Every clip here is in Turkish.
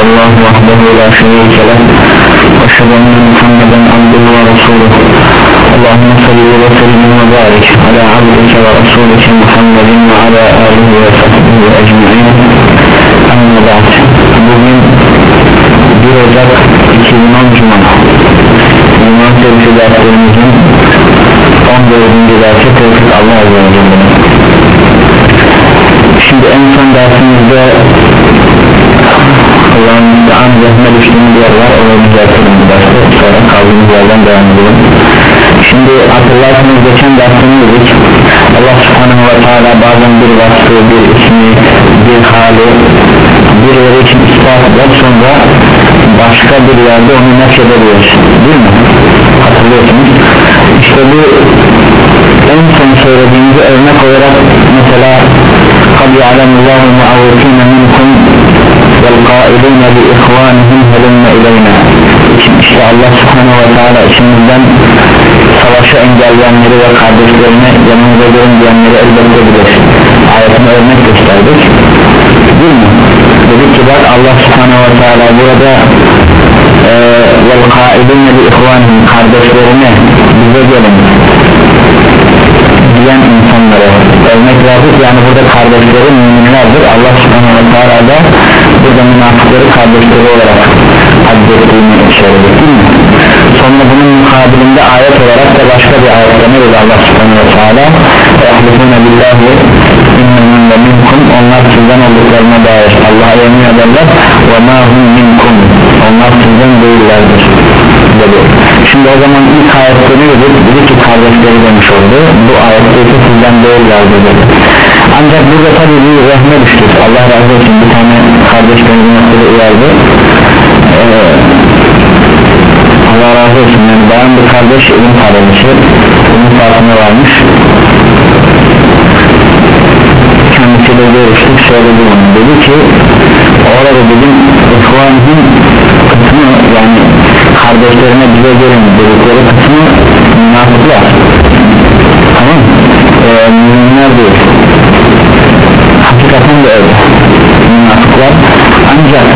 illallah vahdehu la şerike leh. Ve şedenle Muhammeden abduhu ve resuluhu Allahümme salli ve sellim ve barik ala abdike ve resulike Muhammedin ve ala alihi ve sahbihi ecmain. Amma ba'd. Bugün 1 Ocak 2010 Cuma. Cuma serisi derslerimizin 14. dersi tevfik Allah Azze ve Celle'nin Şimdi en son dersimizde Allah'ın müstean zehme düştüğümüz yer var orayı düzeltelim bu derste sonra kaldığımız yerden devam edelim Şimdi hatırlarsanız geçen dersimizdik Allah subhanahu ve teala bazen bir vasfı, bir ismi, bir hali bir yere için ispat eder sonra başka bir yerde onu nefredebilir değil mi? hatırlıyorsunuz işte bu en son söylediğimizi örnek olarak mesela قَدْ يَعْلَمُ اللّٰهُ مُعَوْكِينَ مِنْكُمْ وَالْقَائِلِينَ بِإِخْوَانِهِمْ هَلُمَّ إِلَيْنَا işte Allah subhanahu ve teala içimizden savaşı engelleyenleri ve kardeşlerine yanımıza gelin diyenleri elbette bilir ayetini örnek gösterdik değil mi? dedik ki bak Allah subhanahu ve teala burada vel kaidine bi ihvanihim kardeşlerine bize gelin diyen insanlara örnek verdik yani burada kardeşleri müminlerdir Allah subhanahu ve teala da burada münafıkları kardeşleri olarak addettiğini söyledik değil mi? sonra bunun mukabilinde ayet olarak da başka bir ayette ne dedi Allah subhanahu ve teala. Ehlifune billahi innemin ve minkum. Onlar sizden olduklarına dair Allah'a yemin ederler. Ve ma hum minkum. Onlar sizden değillerdir dedi. Şimdi o zaman ilk ayette ne dedi. Dedi ki kardeşleri demiş oldu. Bu ayette ise sizden değillerdir dedi. Ancak burada tabi bir rahme düştük Allah razı olsun. Bir tane kardeşlerimizin noktada uyardı. Ee, Allah razı olsun. Yani bayan bir kardeş ilim talebesi ilim farkına varmış. Kendisiyle görüştük söyledi bunu. Dedi ki orada dedim ihvanın kısmı yani kardeşlerine bize gelin dedikleri kısmı münafıklar. Tamam. Ee, müminler değil hakikaten de öyle münafıklar ancak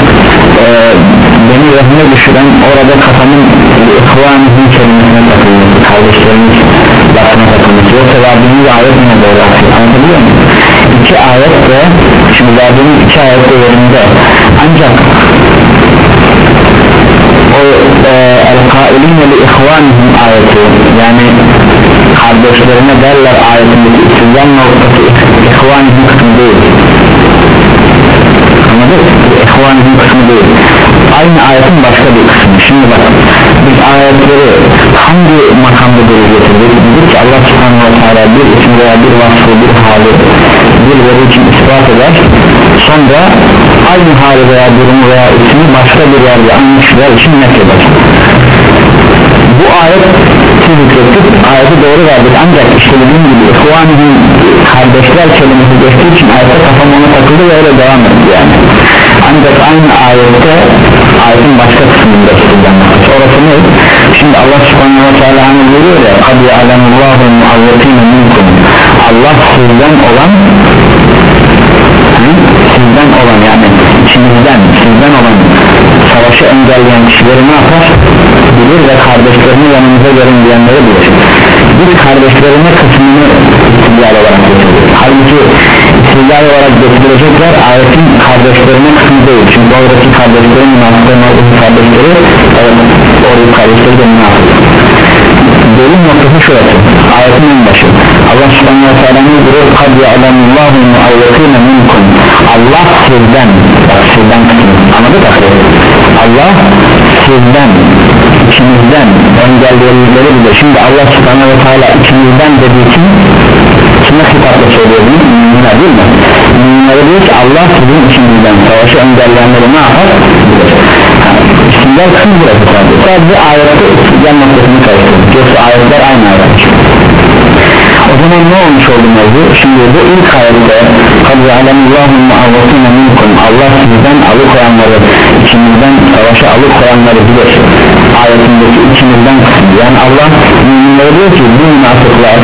e, beni rahme düşüren orada kafamın ihvanihim kelimesine takılması kardeşlerimiz lafına takılması yoksa verdiğimiz ayet yine böyle anlatabiliyor muyum? iki ayet de şimdi verdiğimiz iki ayet de yerinde. Ancak o e, el-kailine li ihvanihim ayeti yani kardeşlerine derler ayetindeki istizam noktası ihvanihim kısmı değil anladık? ihvanihim kısmı değil aynı ayetin başka bir kısmı. Şimdi bak biz ayetleri hangi makamda geri getirdik? Ki Allah subhanahu wa ta'ala bir isim veya bir vasfı bir hali bir veri için ispat eder. Sonra aynı hali veya durumu veya ismi başka bir yerde kişiler için nefreder bu ayet zikrettik ayeti doğru verdik. Ancak işte dediğim gibi Kuvan'ın kardeşler kelimesi geçtiği için ayette kafam ona takıldı ve öyle devam etti yani. Ancak aynı ayette ayetin başka kısmında tutulanmak orası ne? şimdi Allah subhanahu wa ta'ala hani diyor ya? Kadı alemullahu muavvetine minkum. Allah sizden olan sizden olan yani içinizden sizden olan savaşı engelleyen kişileri ne yapar? bilir ve kardeşlerini yanımıza gelin diyenleri bilir. Bir kardeşlerine kısmını istillal olarak getirir halbuki istillal olarak getirilecekler ayetin kardeşlerine kısmı değil. Çünkü oradaki kardeşlerin münafıkların oradaki kardeşleri evet oradaki kardeşleri de münafık Bölüm noktası şurası ayetin en başı Allah subhanahu wa ta'ala ne diyor kad ya'lamullahu mu'avvetine minkum Allah sizden sizden anladık mı? Allah sizden içinizden engelleyenleri bile şimdi Allah subhanahu ve teala içinizden dediği için kime hitapla söylüyor bunu? Müminler değil mi? Müminlere diyor ki Allah sizin içinizden savaşı engelleyenleri ne yapar? İsimler kısmı burası sadece sadece ayette yan noktasını yoksa ayetler aynı ayetler o zaman ne olmuş oldu mevzu? Şimdi bu ilk ayette kad ya'lemullahu mu'avvatine minkum. Allah sizden alıkoyanları içinizden savaşa alıkoyanları bilir. Ayetindeki içinizden kısmı. Yani Allah müminlere diyor ki bu münafıklar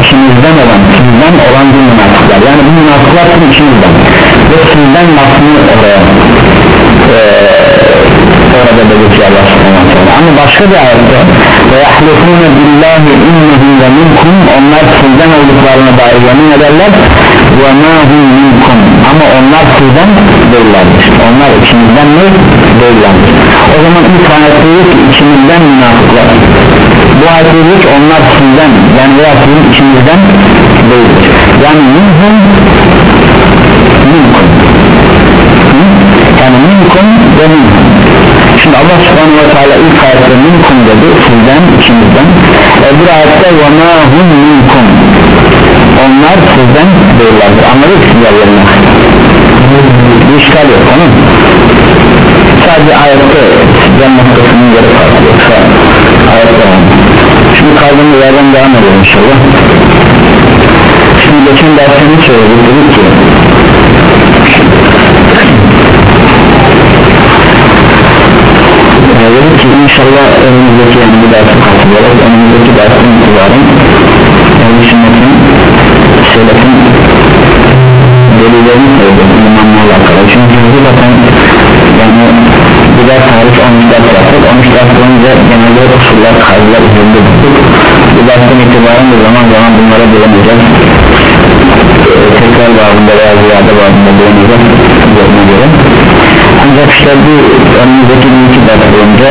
içinizden olan sizden olan bu münafıklar. Yani bu münafıklar sizin içinizden. Ve sizden lafını oraya ee, orada belirtiyor Allah ama başka bir ayette billahi innehum ve minkum onlar sizden olduklarına dair yemin ederler. ma hum minkum ama onlar sizden değillerdir onlar içinizden mi? Değillerdir o zaman ilk ayette diyor ki içinizden münafıklar. Bu ayette ki onlar sizden yani veya sizin içinizden değildir. Yani minhum minkum. Yani minkum ve minkum şimdi Allah subhanahu ve teala ilk ayette minkum dedi sizden içinizden. Öbür ayette ve ma hum minkum. Onlar sizden değillerdir anladık siz yerlerine. Bir işgal yok onun sadece ayette sizden noktasının yeri farklı yoksa ayette var. Şimdi kaldığımız yerden devam edelim inşallah. Şimdi geçen dersini söyledik. Dedik ki dedik ki inşallah önümüzdeki yani bir dersi kalkıyoruz önümüzdeki dersin itibaren yani sünnetin selefin delillerini koydum imanla alakalı. Çünkü bu zaten yani bir ders tarih 13 ders yaptık. 13 ders boyunca genelde usuller kaydılar üzerinde tuttuk bu dersten itibaren de zaman zaman bunlara değineceğiz ee, tekrar babında veya ziyade babında değineceğiz üzerine göre işte bu önümüzdeki bir iki ders boyunca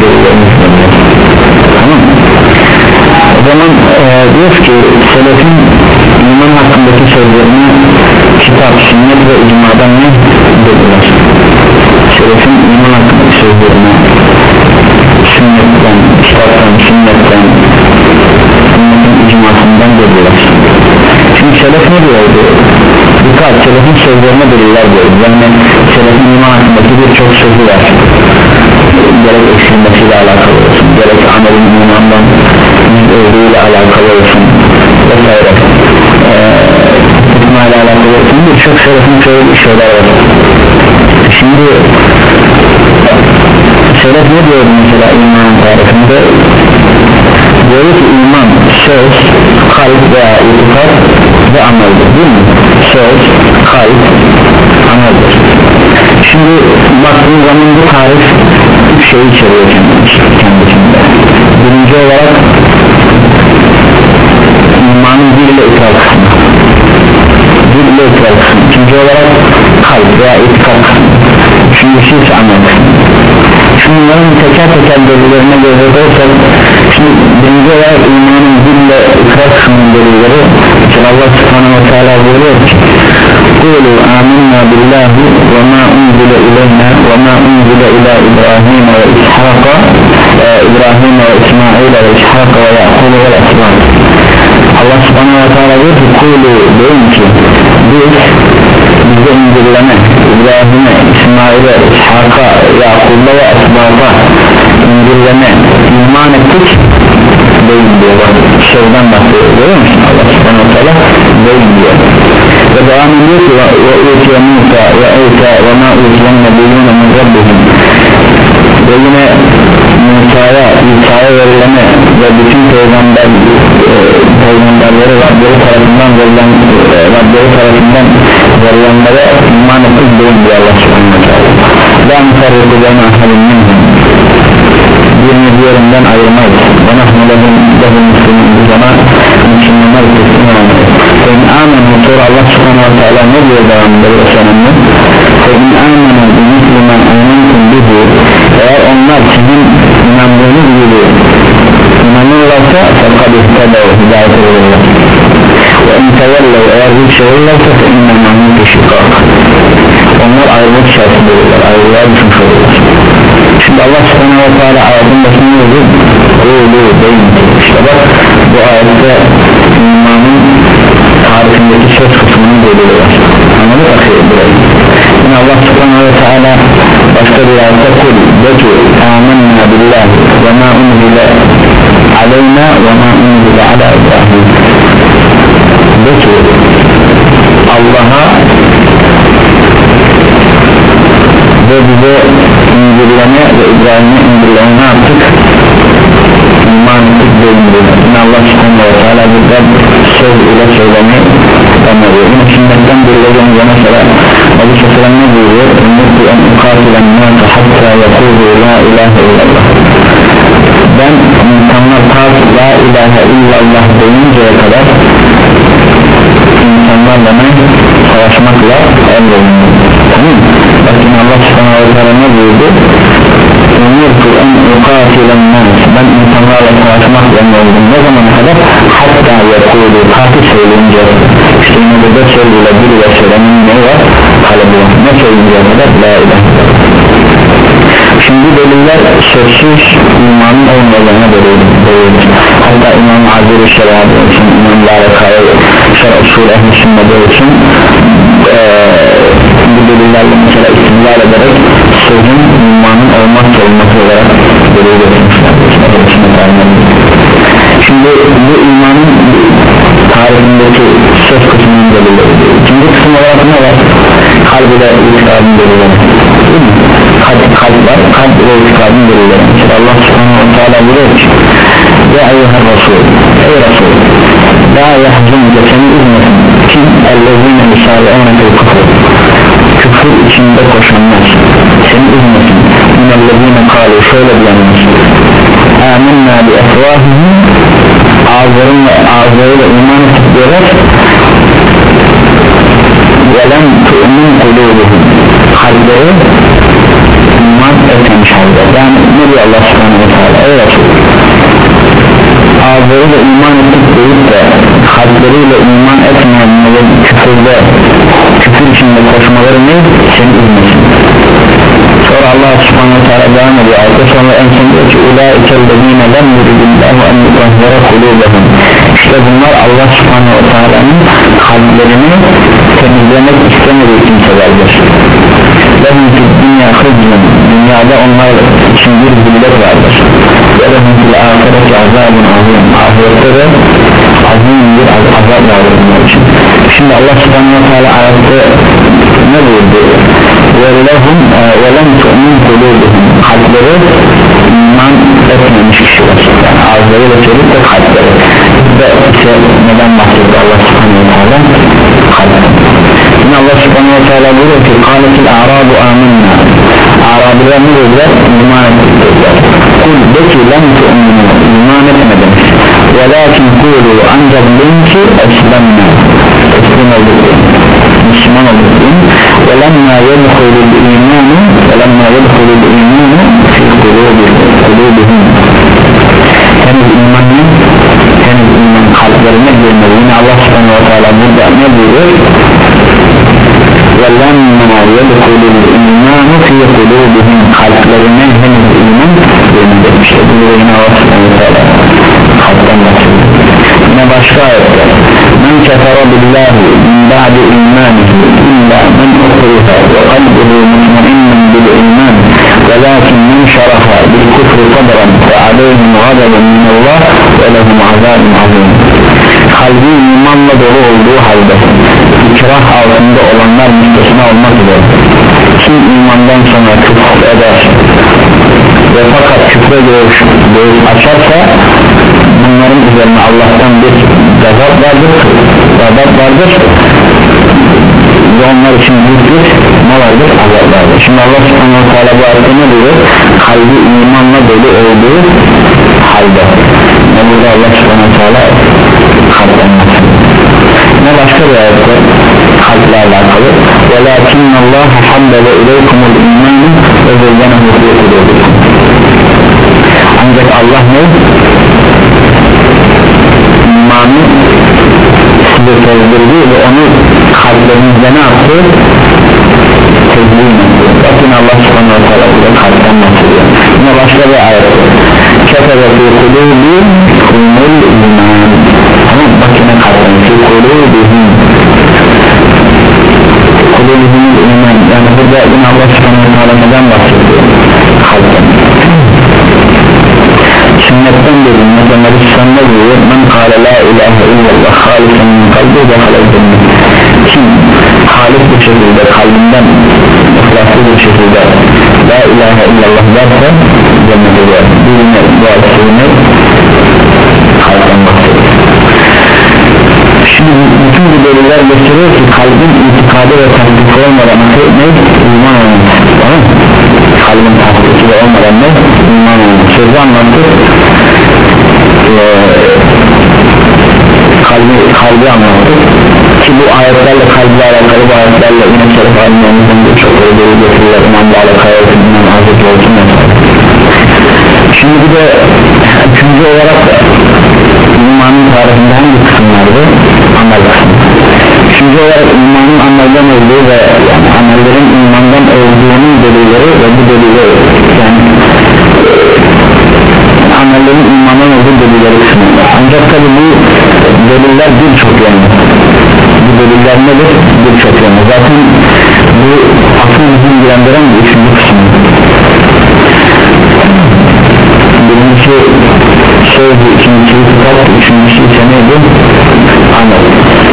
delillerini koyacağız tamam o zaman e, diyoruz ki selefin iman hakkındaki sözlerini kitap, sünnet ve icmadan ne dediler? Selefin iman hakkındaki sözlerini sünnetten, kitaptan, sünnetten icmasından dediler. Şimdi selef ne diyordu dikkat selefin sözlerine deliller diyoruz yani selefin iman hakkındaki birçok sözü var. Gerek eksilmesiyle alakalı olsun gerek amelin imandan olduğuyla alakalı olsun vesaire. Ee, ile alakalı olsun birçok selefin söylediği şeyler var. Şimdi selef ne diyor mesela iman tarifinde? Diyor ki iman söz kalp veya itikat ve ameldir değil mi? Söz kalp ameldir. Şimdi baktığın zaman bu tarif üç şey içeriyor kendisinde. Birinci olarak imanın dil ile ikrar kısmı. Dil ile ikrar kısmı. İkinci olarak kalp veya itikat kısmı. Üçüncüsü ise amel kısmı Şimdi bunların teker teker delillerine göre olsak Şimdi birinci olarak imanın dille ikrar kısmının delilleri ki Allah subhanahu ve teala buyuruyor ki Kulu aminna billahi ve ma unzile ileyna ve ma unzile ila İbrahim ve İshaka e, İbrahim ve İsmail ve İshaka ve Yakul ve İsmail Allah subhanahu ve teala diyor ki Kulu deyin ki biz bize indirilene İbrahim'e, İsmail'e, İshak'a, Yakub'a ve Esbab'a indirilene iman ettik deyin diyor. Şeyden bahsediyor görüyor musun? Allah subhanahu wa ta'ala deyin diyor. Ve devam ediyor ki ve utiye Musa ve İsa ve ma utiyen nebiyyune min rabbihim. Ve yine Musa'ya, İsa'ya verilene ve bütün peygamber e, peygamberleri Rableri tarafından verilen e, Rableri tarafından verilenlere iman ettik deyin diyor Allah subhanahu la mufarriku beyne ahadin minhum. Birini diğerinden ayırmayız ve nahnu lehum lehum muslimin bu zaman Müslümanlar kesin olmayız ve in amenu sonra Allah subhanahu wa ta'ala ne diyor devamında bu sonunda ve in amenu bi musliman amantum eğer onlar sizin inandığınız gibi inanırlarsa fakat ihtedev hidayet olurlar ve in tevellev eğer bir şey inne şikak onlar ayrılık içerisinde olurlar ayrılığa düşmüş olurlar şimdi Allah subhanahu wa ta'ala ayetin başına yazıyor Kulu deyin işte bak bu ayette imanın tarifindeki söz kısmının delili var anladık akıyor burayı yine Allah subhanahu wa ta'ala başka bir ayette kul de ki amenna billah ve ma unzile aleyna ve ma unzile ala İbrahim de ki Allah'a ve bize indirilene ve İbrahim'e indirilene ne yaptık? İman ettik ve indirilene Allah subhanahu wa ta'ala burada söz ile söylemeyi emrediyor. Yine sünnetten birilerine mesela Ebu Seferen ne buyuruyor? Ümmeti en ukatilen nâse hatta yakûlu la ilahe illallah ben insanlar ta la ilahe illallah deyinceye kadar insanlarla ne savaşmakla emredildim tamam. Bakın Allah subhanahu wa ne buyurdu? Umirtu en ukatilen ben insanlarla savaşmakla emredildim ne zaman kadar? Hatta yakulu kati söyleyince. İşte yine burada söylüyle bir ve söylemin ne var? Kalıbı ne söyleyince? Kadar la ilahe Şimdi deliller sözsüz imanın olmadığına delildir Hatta İmam Azir-i Şerabı için İmam Larekaya Şer Usul Ehl-i Sünnet'e için ee, bu delillerle mesela istimlal ederek sözün imanın olmazsa olması olarak delil Şimdi bu imanın tarihindeki söz kısmının delilleri İkinci kısım olarak ne var? Kalbide itikadın mi? Kalp, kalp var, kalp ve itikadın delilleri Mesela Allah subhanahu wa ta'ala buyuruyor ki Ya eyyuhar Resul Ey Resul La yahzunke seni üzmesin. Kim ellezine misale'ene fil kufur Küfür içinde koşanlar Seni üzmesin. Minellezine kalu şöyle diyenler. Âminnâ bi efvâhihim Ağızlarıyla, ağızlarıyla iman ettik diyorlar Velem tu'min kulubuhum Kalpleri iman etmemiş halde. Yani ne diyor Allah subhanahu wa ta'ala Ey Resul iman ettik deyip de kalpleriyle iman etmeyenlerin küfürde küfür içinde koşmaları ne? seni üzmesin Allah subhanahu teala devam ediyor. Ayette sonra en son diyor ki ulaikellezine lem yuridillahu en yutahhira kulubahum işte bunlar Allah subhanahu teala'nın kalplerini temizlemek istemediği kimselerdir. Lehum fid dünya hızzun dünyada onlar için bir zillet vardır. Lehum fil ahireti azabun azim ahirette de azim bir azap vardır bunlar için. Şimdi Allah subhanahu teala ayette ne buyurdu? ve lehum ve lem tu'min kulubuhum kalpleri iman etmemiş kişiler. Yani ağızları ve çelik de kalpleri. Ve ise neden bahsetti Allah subhanahu teala? Kalpleri yine Allah subhanahu teala buyuruyor ki kâletil a'rabu âminnâ. Arabiler ne dediler? İman ettik dediler. Kul de ki lem tu'minu iman etmediniz Velakin kulu ancak deyin ki eslemna Teslim olduk Müslüman olduk deyin Velemma yedhulul imanu Velemma yedhulul imanu Fi kulubihim Henüz imanın Henüz iman kalplerine girmedi Yine Allah subhanahu wa ta'ala burada ne buyuruyor? وَلَمَّا يَدْخُلُ الْاِيمَانُ فِي قُلُوبِهِمْ kalplerine henüz iman görünmemiş bu yine Allah kalpten bahsediyor yine başka ayette men kefere billahi min ba'di imanihi illa men ukriha ve kalbuhu mutmainnen bil iman velakin men şeraha bil kufri sadran ve aleyhim gadabun minallah ve lehum azabun azim kalbi imanla dolu olduğu halde ikrah altında olanlar müstesna olmak üzere. Kim imandan sonra küfür eder. Ve fakat küfre göğüş açarsa bunların üzerine Allah'tan bir gazap vardır gazap vardır ve onlar için büyük bir ne vardır azap vardır şimdi Allah subhanahu wa ta'ala bu ayette ne diyor kalbi imanla dolu olduğu halde ne burada Allah subhanahu wa ta'ala kalpten ne başka bir ayette kalple alakalı وَلَكِنَّ اللّٰهَ حَبَّلَ اِلَيْكُمُ الْاِيمَانِ وَزَيَّنَهُ فِي قُلُوبِكُمْ ancak Allah ne? İmanı size sevdirdi ve onu kalplerinizde ne yaptı? etti bakın Allah subhanahu wa ta'ala burada kalpten bahsediyor. Yine başka bir ayet. Kefere fi kulubi kumul iman. Tamam bak yine kalpten. Fi kulubihim kulubihim iman. Yani burada yine Allah subhanahu wa ta'ala neden bahsediyor? Kalpten sünnetten dedim mesela Hristiyan'da diyor men kâle la ilahe illallah halisen min kalbi ve halal kim halis bir şekilde kalbinden ihlaslı bir şekilde la ilahe illallah derse cennete girer bu yine bu hadisini kalpten şimdi bütün bu deliller gösteriyor ki kalbin itikadı ve tasdiki olmadan ne? iman olmuş tamam kalbin tasdiki olmadan ne? iman olmuş sözü anlattık ee, kalbi, kalbi anlattık ki bu ayetlerle kalple alakalı bu ayetlerle yine şerif alimlerimizin birçok ödülü getirilir imamla alakalı imam hazreti olsun şimdi bir de üçüncü olarak imanın tarihinde hangi kısımlardı? amel kısmı üçüncü olarak imanın amelden olduğu ve yani amellerin imandan olduğunun delilleri ve bu delilleri yani amellerin imandan olduğu delilleri kısmında ancak tabi bu deliller birçok yönlü bu deliller nedir? birçok yönlü zaten bu akıl ilgilendiren bir üçüncü kısmı birincisi söz, ikincisi kitap, üçüncüsü ise neydi? Amel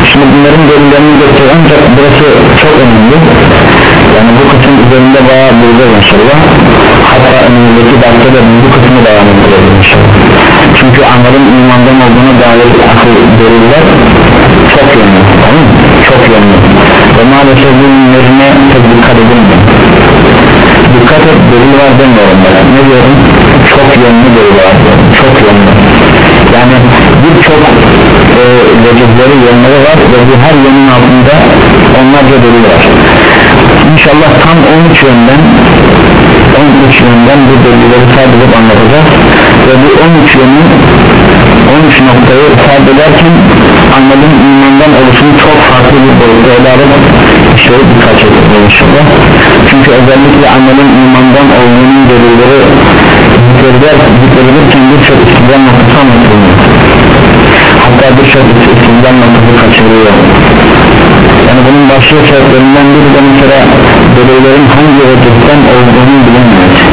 şimdi bunların delillerini gösterir ancak burası çok önemli. Yani bu kısım üzerinde bayağı bulacağız inşallah. Hatta önümüzdeki derste de bu kısmı devam edeceğiz inşallah. Çünkü amelin imandan olduğuna dair akıl deliller çok yönlü tamam çok yönlü. Ve maalesef bunun yerine pek dikkat edilmiyor dikkat et delil var demiyorum ben. Ne diyorum? Çok yönlü delil var. Çok yönlü. Yani birçok e, vecihleri yönleri var ve bu her yönün altında onlarca delil var. İnşallah tam 13 yönden 13 yönden bu delilleri sadece anlatacağız. Ve bu 13 yönün 13 noktayı ifade ederken amelin imandan oluşunu çok farklı bir boyutta ele alıp işte dikkat edeceğiz inşallah çünkü özellikle amelin imandan olduğunun delilleri zikredilir, zikredilirken birçok istidam noktası anlatılıyor. Hatta birçok istidam noktası kaçırıyor. Yani bunun başlıca sebeplerinden biri de mesela delillerin hangi vecihten olduğunu bilinmemesi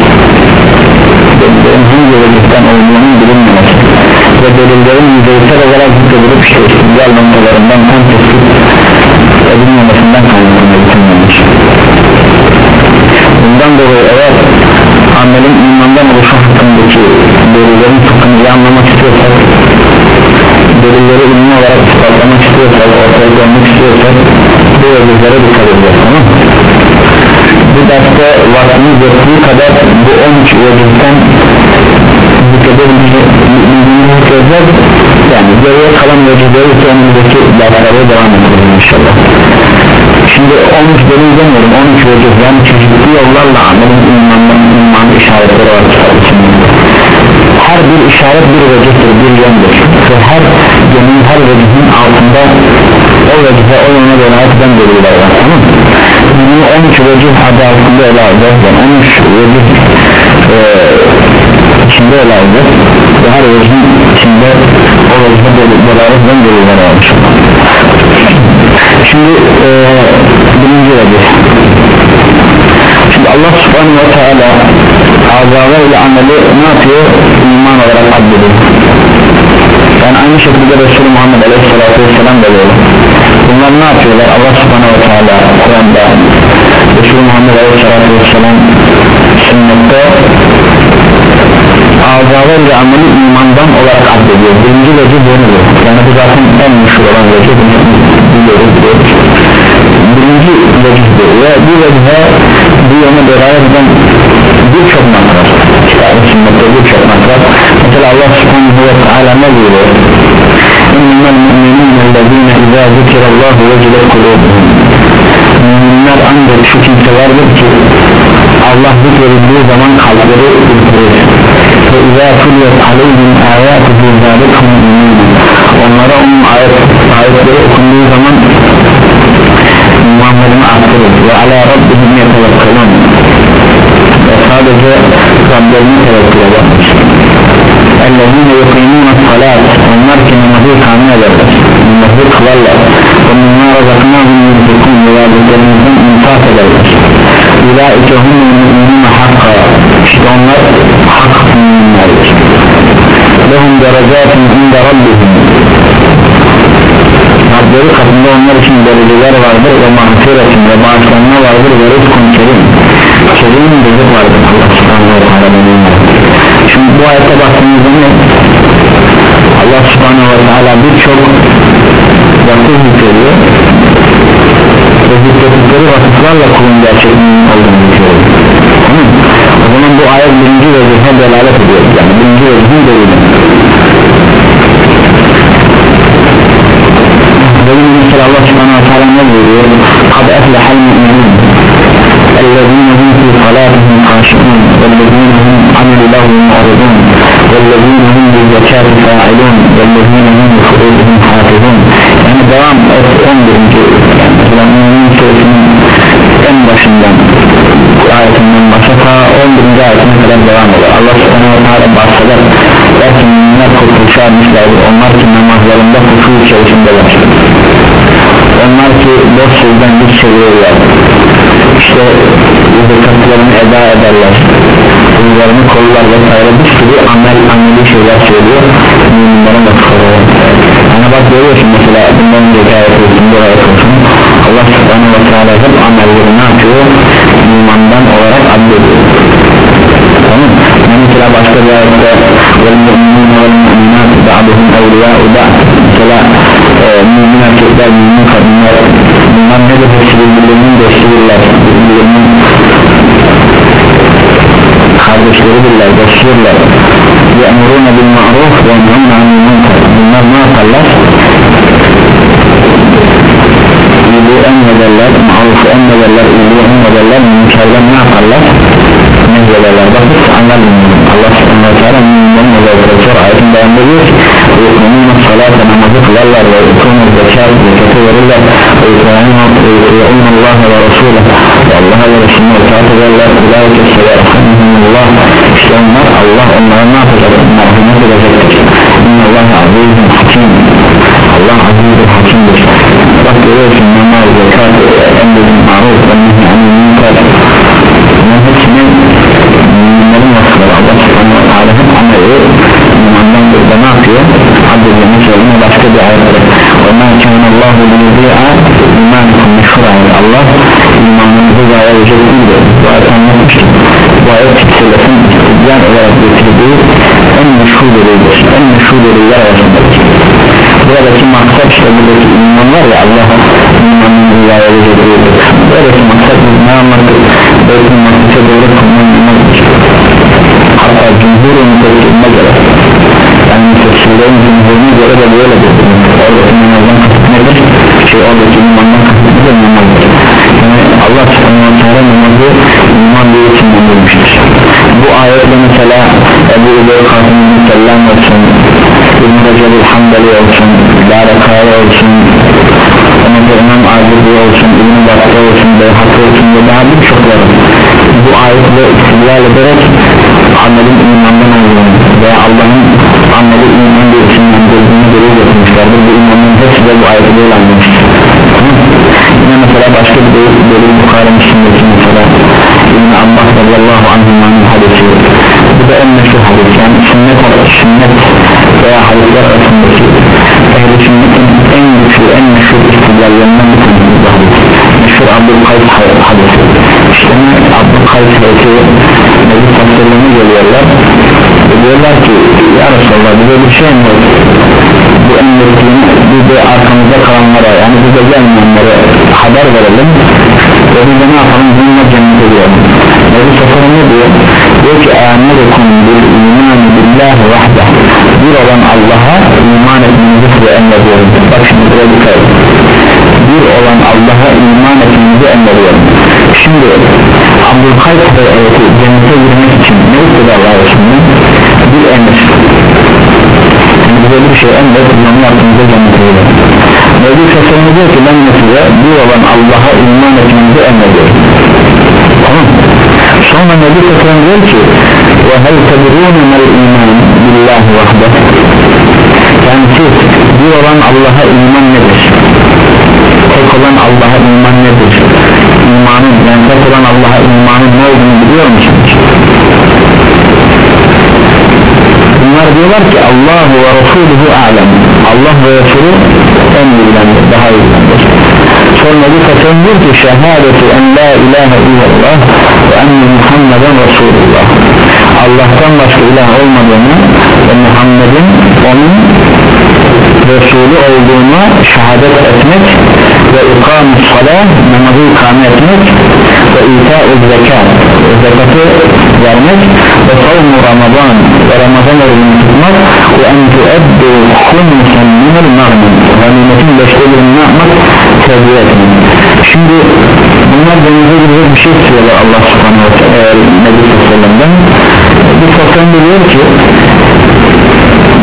delillerin hangi vecihten olduğunu bilinmemesi ve delillerin yüzeysel olarak zikredilip işte istidam noktalarından tam tespit edilmemesinden kaynaklanıyor bundan dolayı eğer amelin imandan oluşu hakkındaki delillerin iyi anlamak istiyorsak delilleri ilmi olarak ispatlamak istiyorsak ortaya koymak istiyorsak bu özelliklere dikkat edeceğiz tamam bu derste vaktimiz yettiği kadar bu 13 vecihten zikredebildiğimiz sözler yani geriye kalan vecihleri önümüzdeki derslere devam edelim inşallah şimdi 13 delil demiyorum 13 vecih yani çeşitli yollarla amelin imandan iman işaretleri var. Her bir işaret bir vecihtir bir yöndür ve her yönün her vecihin altında o vecihe o yöne dönerek eden deliller var. Tamam bunu 13 vecih adı altında ele alacağız yani 13 vecih e, içinde ele alacağız ve her vecihin içinde o vecihe deliller deliller var şimdi e, birinci vecih şimdi Allah subhanahu ve teala azalar ile ameli ne yapıyor? İman olarak addediyor. Yani aynı şekilde Resulü Muhammed Aleyhisselatü Vesselam da böyle. Bunlar ne yapıyorlar? Allah subhanahu ve teala Kur'an'da Resulü Muhammed Aleyhisselatü Vesselam sünnette azalar ile ameli imandan olarak addediyor. Birinci veci dönüyor yani bu zaten en meşhur olan veci birinci vecihdir ve bu vecihe bu yöne beraber eden birçok makrar yani sünnette birçok makrar mesela Allah subhanahu ve teala ne buyuruyor? İnnel mu'minun ellezine izâ zikirallahu vecilet kulubuhum Müminler ancak şu kimselerdir ki Allah zikredildiği zaman kalpleri ürperir. Ve izâ tuliyet aleyhim âyâtuhu zâlikhum onlara onun ayet, ayetleri okunduğu zaman imanlarını arttırır ve ala rabbihim yetevekkelun ve sadece Rablerini tevekkül ederler ellezine yukimuna salat onlar ki namazı kamil ederler namazı kılarlar. Ve yudhikun ve verdiklerimizden infak ederiz Ulaike hum müminun hakka İşte onlar hak müminlerdir Lehum derecatun inde rabbihim. Rableri katında onlar için dereceler vardır ve mahfiretin ve bağışlanma vardır ve rızkun kerim. Kerim rızık vardır Allah subhanahu wa ta'ala Şimdi bu ayette baktığımızda ne? Allah subhanahu wa ta'ala birçok yakın yükleriyor ve zikrettikleri vakıflarla kulun gerçekliğinin olduğunu zikrediyor tamam o zaman bu ayet birinci vecihe delalet ediyor yani birinci vecihin delili Benim mesela Allah subhanahu wa ta'ala ne buyuruyor قَدْ أَفْلَحَ zekatlarını eda ederler. Uyularını kollar vesaire bir sürü amel ameli şeyler söylüyor. Müminlerin vakıfları yani bak görüyorsun mesela bundan önceki ayet olsun bir ayet olsun Allah subhanahu ve teala hep amelleri ne yapıyor? İmandan olarak addediyor. Tamam yani mesela başka bir ayette vel mu'minat ba'duhum evliya'u ba'd. Mesela e, mümin erkekler mümin kadınlar bunlar ne de hepsi birbirlerinin dostuyurlar birbirlerinin kardeşleridirler dostuyurlar ye'muruna bil ma'ruf ve enhâne anil munkar bunlar ne yaparlar iyiliği emrederler marufu emrederler iyiliği emrederler münkerden ne yaparlar nehyederler bak biz anlar Allah subhanahu wa ta'ala müminlerin özellikleri sonra ayetin devamında diyor ki yukunun salata namazı kılarlar ve yukunun zekat zekatı verirler ve yukunun Allah'a ve Resulü ve Allah'a ve Resulüne itaat ederler ulayike severhanihumullah işte onlar Allah onlara ne yapacak merhamet edecektir innallahu azizun hakim Allah azizdir hakimdir bak görüyorsun namaz zekat emredin maruf ve nehi anil münkar bunların hepsini müminlerin burada ne yapıyor abdüllerini söyleme başka bir ayetleri kâne Allahu liyudi'a imanıkum meşhur ayet Allah imanınızı zayi edecek değildir bu ayet anlatmıştır bu ayet sırasın istidyan olarak getirdiği en meşhur delildir en meşhur deliller arasındadır buradaki maksat işte buradaki iman var ya Allah'a imanını zayi edecek değildir buradaki maksat biz ne anladık belki maksatı doğru kullanılmazdır hatta cumhurun mütekkiline göre mütekkillerin cumhuruna göre de böyledir oradaki namazdan kasıt nedir? şey oradaki imandan kasıt nedir? namazdır yani Allah subhanahu isimlendirmiştir bu ayetle mesela Ebu Ubey Kasım'ın Sellam olsun İbn-i Recep'il Hanbeli olsun Larekaya olsun Mesela İmam Azirbi olsun İbn-i Bakri olsun Beyhakı olsun ve daha birçokları bu ayetle istilal ederek amelin imandan olduğunu veya Allah'ın ameli iman diye isimlendirdiğini delil getirmişlerdir bu imanın hepsi de bu ayette değil anlamıştır. Yine mesela başka bir delil Bukhara Müslüm'deki mesela İbn Abbas radiyallahu anhümanın hadisi bu da en meşhur hadis. Yani sünnet, sünnet veya hadisler arasındaki ehli sünnetin en güçlü en meşhur istidlallerinden bir tanesi bu hadis. Meşhur Abdülkays hadisi. İşte Abdülkays hadisi Nebi Tasarlı'na geliyorlar diyorlar ki ya Resulallah bize bir şey mi bu emrettiğini biz de arkamızda kalanlara yani bize gelmeyenlere haber verelim. Ve biz de ne yapalım? Bununla cennete diyelim Nebi Tasarlı ne diyor? Diyor ki emerekum bil iman billahi vahde. Bir olan Allah'a iman etmenizi size emrediyorum. Bak şimdi buraya dikkat edin. Bir olan Allah'a iman etmenizi emrediyorum. Şimdi Abdülkays ayeti cennete girmek için ne istedi Allah Resulü'nün bir emir bize bir şey emret bunu cennete girer Nebi Sassan'ı diyor ki ben size bir olan Allah'a iman etmenizi emrediyorum tamam sonra Nebi Sassan diyor ki ve hel tedrûne mel iman billahi vahde yani siz bir olan Allah'a iman nedir tek olan Allah'a iman nedir imanın yani tek olan Allah'a imanın ne olduğunu biliyor musunuz bunlar diyorlar ki Allahu ve Resuluhu alem Allah ve Resulü en iyilendir daha iyilendir sonra bir kasem diyor ki şehadeti en la ilahe illallah ve enne Muhammeden Resulullah. Allah'tan başka ilah olmadığını ve Muhammed'in onun Resulü olduğuna şehadet etmek ve ikam-ı namazı ikame etmek ve ita-ı zekat. Zekatı vermek ve savmu ramazan ve ramazan orucunu tutmak ve en tueddu humsen minel mağmin ganimetin beşte birini ne yapmak? Tevdi etmek. Şimdi bunlar denize girecek bir şey istiyorlar Allah subhanahu wa ta'ala Nebi sallallahu bir fakir diyor ki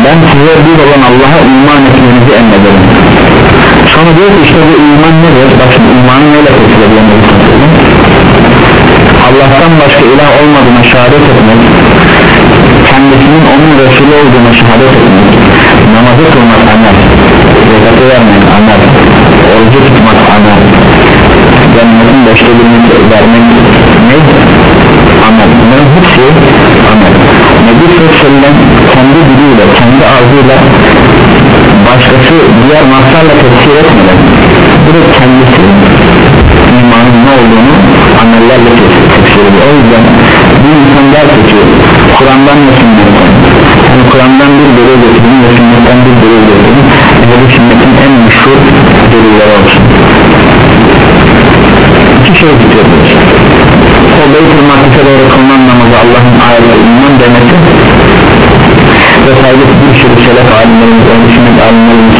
ben size bir olan Allah'a iman etmenizi emrederim. Sonra diyor ki işte bu iman nedir? Bak şimdi imanı neyle kurtulabilir Allah'tan başka ilah olmadığına şehadet etmek kendisinin onun Resulü olduğuna şehadet etmek namazı kılmak amel zekatı vermek amel orucu tutmak amel cennetin beşte birini vermek ne? amel bunların hepsi amel Nebi Sallam kendi diliyle kendi ağzıyla başkası diğer maslarla tefsir etmeden direkt kendisi imanın ne olduğunu amellerle tefsir ediyor o yüzden bir insan der ki Kur'an'dan ve sünnetten. Yani Kur'an'dan bir delil getirin ve sünnetten bir delil getirin ve bu sünnetin en meşhur delilleri olsun. İki şey tutuyoruz o Beytül Makdis'e doğru kılınan namazı Allah'ın ayeti iman demesi ve saygısı bir sürü selef alimlerimiz öncesinde alimlerimiz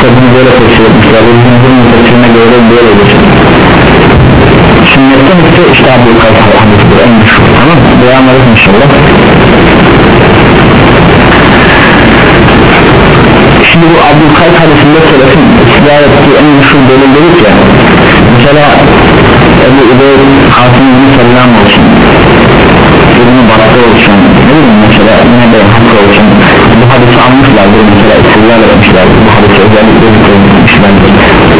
tabi böyle tefsir etmişler. Ve bizim tefsirine göre böyledir sünnetten ise işte Abdülkadir hadisidir en düşük tamam mı? devam edelim inşallah. Şimdi bu Abdülkadir hadisinde selefin ısrar ettiği en meşhur delil dedik ya mesela Ebu Übeyd Hatim bin Selam olsun Ürünü Battı olsun ne bileyim mesela yine de hakkı olsun. Bu hadisi almışlardır mesela isimler vermişlerdir bu hadisi özellikle zikredilmişlerdir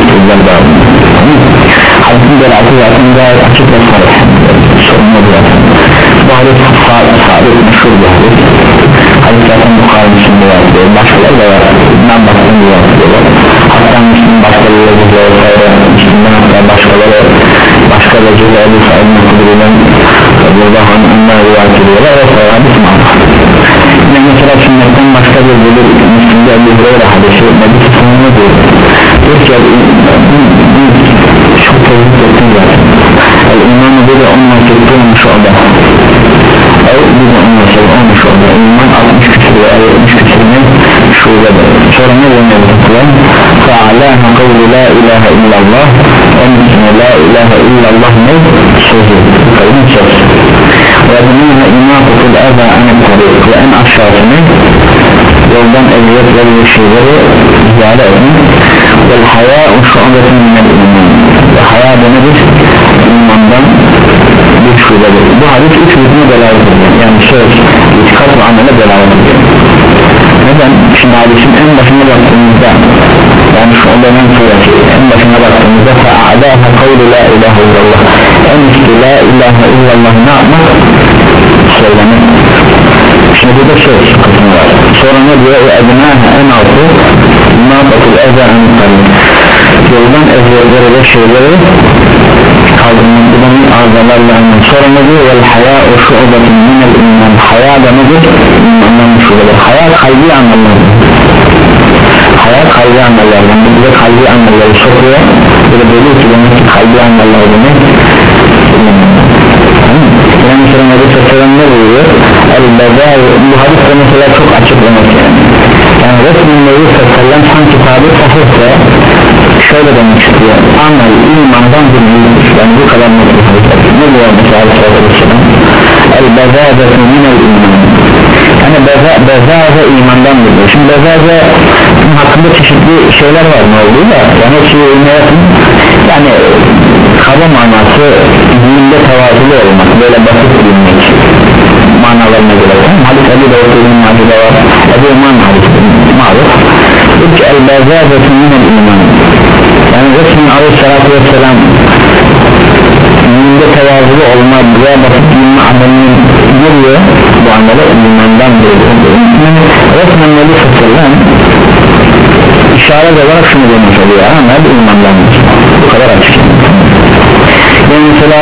isimler bağımlı hadisin belatı zaten gayet açık ve sorunlu zaten bu hadis sabit meşhur bir hadis hadis zaten Bukhara Müslüm'de var diyor başkaları da var İbn Abbas'ın diyor hatta Müslüm başkaları diyor Müslüm'den hatta başkaları başka Resulü Ebu Sa'id'in kuduruyla burada hanımlar rivayet ediyorlar ve sonra hadis mağdur yine mesela sünnetten başka bir bölüm Müslüm'de Ebu Hureyre hadisi Nebi Sıfır'ın diyor diyor ki الإيمان بدء أمة تكون شعبة. أو بدء أمة تكون شعبة. الإيمان أمش كثير أو أمش كثير من شعبة. سورة نور من الإسلام فعلاها قول لا إله إلا الله أمسنا لا إله إلا الله من سهل قيم سهل وأدنينا إيماق في الأذى عن الطريق لأن أشعرني يوضان أبيض والشيغر زعلاء والحياء شعبة من الإيمان. Ve da nedir imandan bir şubedir. Bu hadis üç hükmü delalet ediyor yani söz itikat ve amele delalet ediyor neden? Şimdi hadisin en başına baktığımızda yani şu olanın suresi en başına baktığımızda fe'adaha kavlu la ilahe illallah en üstü la ilahe illallah ne yapmak? Söylemek. Şimdi burada söz kısmı var. Sonra ne diyor? O ednaha en altı bakıl eza en yoldan ezberleri ve şeyleri kaldırmak bunun arızalarla sonra ne diyor? Vel haya o şuubatın minel iman. Haya da nedir? İmandan şuubadır haya kalbi anlamları haya kalbi amellerden bize kalbi amelleri sokuyor. Böyle böyle ki demek ki kalbi ameller demek. Mesela Nebi Sassalam ne buyuruyor El-Bedâ bu hadis de mesela çok açık demek yani. Yani resmen Nebi Sassalam sanki tabi sahihse şöyle demek istiyor. Amel imandan bir yani bu kadar hadis ne diyor mesela Aleyhisselam El-Bedâ minel iman. Yani beza, bezaze imandan geliyor şimdi bezaze hakkında çeşitli şeyler var ne olduğu da yani hepsi ne yapın yani kaba manası dinde tevazulu olmak böyle basit bilmek manalarına göre. Hadis Ebu Davud'un macide var. Ebu İman hadis maruf el bezaze minel iman yani Resulün aleyhissalatü vesselam dinde tevazulu olma veya basit bilme amelinin giriyor bu amele imandan geliyor. Resmen Nebi Sallam işaret olarak şunu demiş oluyor. Ama bir imandan bu kadar açık. Yani mesela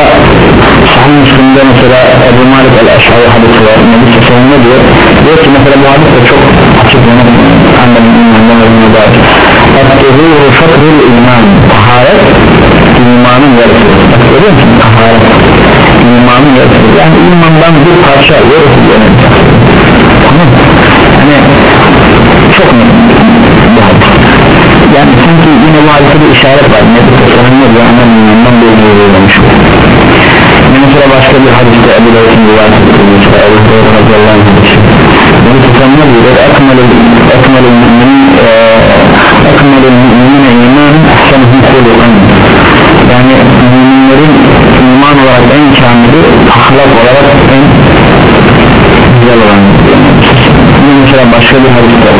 Sahih Müslüm'de mesela Ebu Malik el-Eşari hadisi var. Nebi Seferi'nde diyor? Diyor ki mesela bu hadis de çok açık. Annemin imandan olduğunu da Ettezuhu şakrul iman. Taharet imanın yarısı. Musun? Taharet imanın yarısı. Yani imandan bir parça yarısı yani tamam. Hani çok mu bu hadis yani sanki yine varsa bir işaret var. Ne bir tasarımda bir anlam imandan bir uygulamış mesela başka bir hadiste Ebu Davud'un rivayet edilmiş ve Ebu Davud radıyallahu anh bir tasarımda diyor? Ekmelül ekmelül müminin ekmelül mümine imanın ahsanıhın kulukan yani müminlerin iman olarak en kamili ahlak olarak en güzel olan mesela başka bir hadiste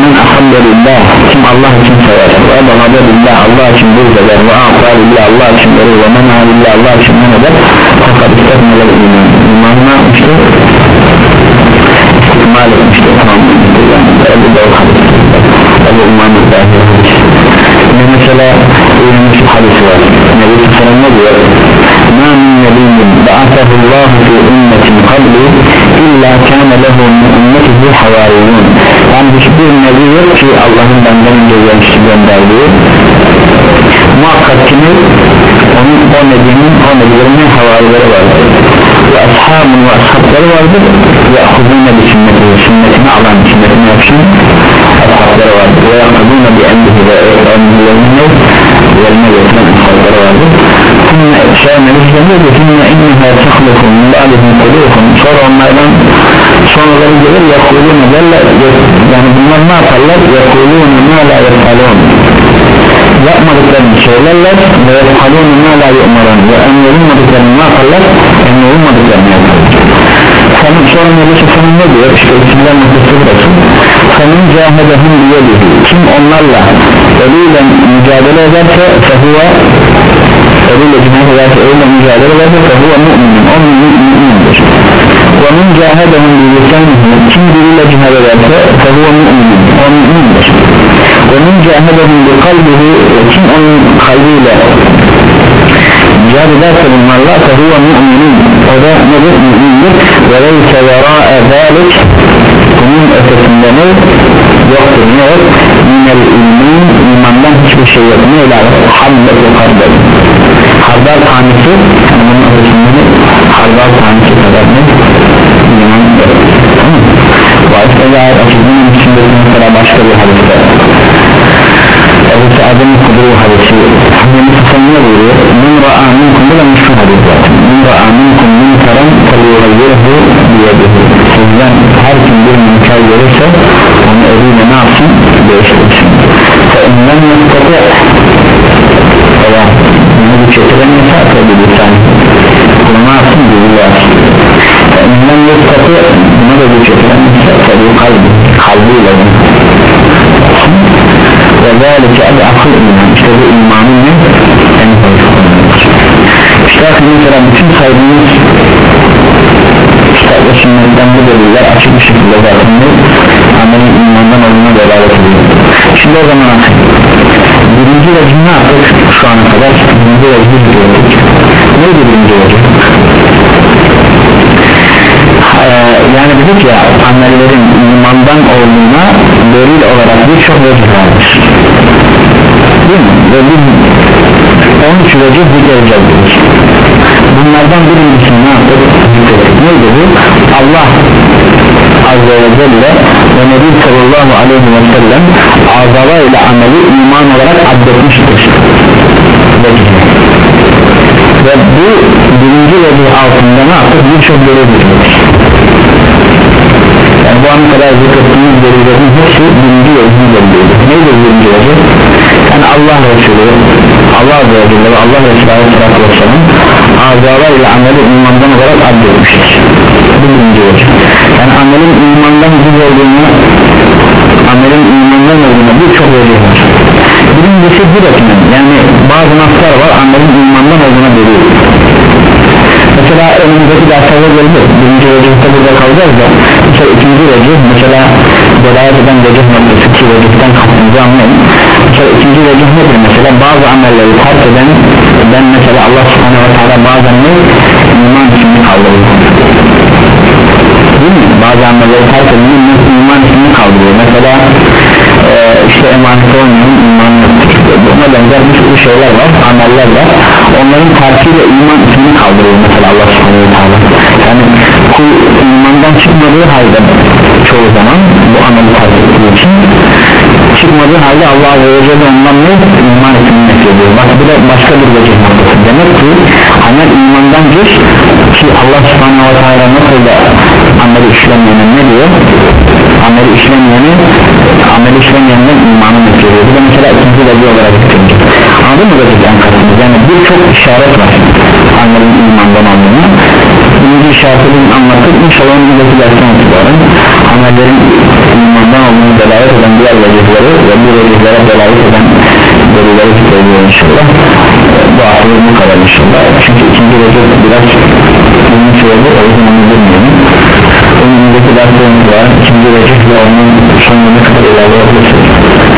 men ahabbe lillah kim Allah için sever ve ebagade lillah Allah için buğz eder ve a'ta lillah Allah için verir ve men lillah Allah için men eder fakat istekmeler iman. İmanına işte istikmal etmiştir tamam. Ebu Davud hadisi Ebu İmam-ı mesela İlmi hadisi var. Nebi Sallam ne diyor? Ma min nebiyyin ba'athahu Allah fi ümmetin qabli illa kana lehu min ümmetihi havariyun yani hiçbir nebi yok ki Allah'ın benden önce gelmişti gönderdiği. Muhakkak ki onun o nebinin o nebilerinin havarileri vardır وأصحاب وأصحاب vardır يأخذون بسنته سنتini alan sünnetini yapışan ashabları vardır ve yakınlığına bir emri ve öğrenmelerine yerine getiren ashabları vardır sonra etşeğine izleniyor ki sonra inneha tehlukun mu'alifin kulukun sonra onlardan sonraları gelir yakulun yani bunlar ne yaparlar yakulun ne la yapalun yapmadıklarını söylerler ve yapalon ma la yu'maran ve emrolunmadıklarını ne yaparlar? Emrolunmadıklarını yaparlar. Senin sonra Nebi Sefa'nın ne diyor? İşte isimler noktası burası Senin cahedehum biyedihi kim onlarla eliyle mücadele ederse fehuve eliyle cihad ederse eliyle mücadele ederse fehuve mu'minin. O mü'mindir ve min cahedehum bilisanihi kim diliyle cihad ederse fehuve mu'minin o mü'mindir ve min cahedehum bi kalbihi kim onun kalbiyle cihad ederse bunlarla fehuve mu'minin o da nedir? Mü'mindir. Ve leyse vera'e zalik bunun ötesinde ne? Yoktur. Ne yok? Minel ilmin imandan hiçbir şey yok. Ne ile hamlet ve kardel hardal tanesi bunun ötesinde hardal tanesi kadar ne iman yok ve aslında açıklığının içinde mesela başka bir hadiste Ebu Sa'd'ın kudru hadisi. Hazreti Sıfır'ına buyuruyor? Min ra'a minkum bu da müşkül hadis zaten Min ra'a minkum minkaran Kaliyuhayyirhu biyedihi. Sizden her kim bir minkar görürse Onu eliyle ne yapsın? Değiştirsin. Fe innen yastati Veya Bunu güçletiremiyorsa Tabi lisan Bunu ne yapsın? Fe innen yastati Bunu da güçletiremiyorsa Tabi kalbi Kalbiyle ve zâlike el akıl iman işte bu imanın ne? en işte mesela bütün saydığımız kitap ve sünnetten bu deliller açık bir şekilde zaten ne? amelin imandan olduğuna delalet ediyor şimdi o zaman birinci vecih ne yaptık şu ana kadar birinci vecih diyorduk neydi birinci vecih? Yani dedik ya amellerin imandan olduğuna delil olarak birçok vecih vardır değil mi? ve biz 13 vecih zikredeceğiz dedik bunlardan birincisi ne yaptık? neydi bu? Allah Azze ve Celle ve Nebi sallallahu aleyhi ve sellem azala ile ameli iman olarak addetmiştir ve bu birinci vecih altında ne yaptık? birçok delil zikrettik yani bu ana kadar zikrettiğimiz delillerin hepsi birinci vecih deliliydi neydi birinci vecih? yani Allah Resulü Allah Azze ve ve Allah Resulü Aleyhisselatü Vesselam azalar ile ameli imandan olarak addetmiştir bu birinci vecih yani amelin imandan güz olduğunu amelin imandan olduğunu birçok vecih var. Birincisi direkt yani bazı naslar var amelin imandan olduğuna delil mesela önümüzdeki derslerde gelecek birinci vecihte burada kalacağız da. Mesela ikinci vecih mesela belayet eden vecih noktası ki vecihten kastımızı anlayın. Mesela ikinci vecih nedir mesela? Bazı amelleri terk eden ben mesela Allah subhanahu wa ta'ala bazen ne? İman ismini kaldırıyor. Değil mi? bazı amelleri terk edenin iman ismini kaldırıyor. Mesela e, işte emanet olmayan iman buna benzer? Bir sürü şeyler var ameller var onların terkiyle iman ismini kaldırıyor mesela Allah subhanahu wa ta'ala yani kul imandan çıkmadığı halde çoğu zaman bu ameli terk için çıkmadığı halde Allah Azze ve Celle ondan ne iman ismini ediyor bak bu da başka bir vecih noktası. Demek ki amel imandan geç ki Allah subhanahu wa ta'ala nasıl da ameli işlemeyene ne diyor? Ameli işlemeyene ameli işlemeyenden imanı nefret bu da mesela ikinci vecih olarak düşünecek anladın mı vecihten kastımız yani birçok işaret var. Amelin imandan aldığını birinci işaretini anlattık inşallah onun ileriki dersten itibaren amellerin imandan olduğunu delayet eden diğer vecihleri ve bu vecihlere delayet eden delilleri söylüyor inşallah. Bu haftada bu kadar inşallah. Çünkü ikinci vecih biraz uzun sürede o yüzden onu bilmiyorum. Önümüzdeki dersten itibaren ikinci vecih ve onun sonuna kadar ilerleyebiliriz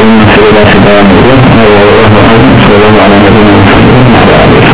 ayrılma sebebi devam ediyor. Allah'a emanet olun. Sallallahu aleyhi ve sellem.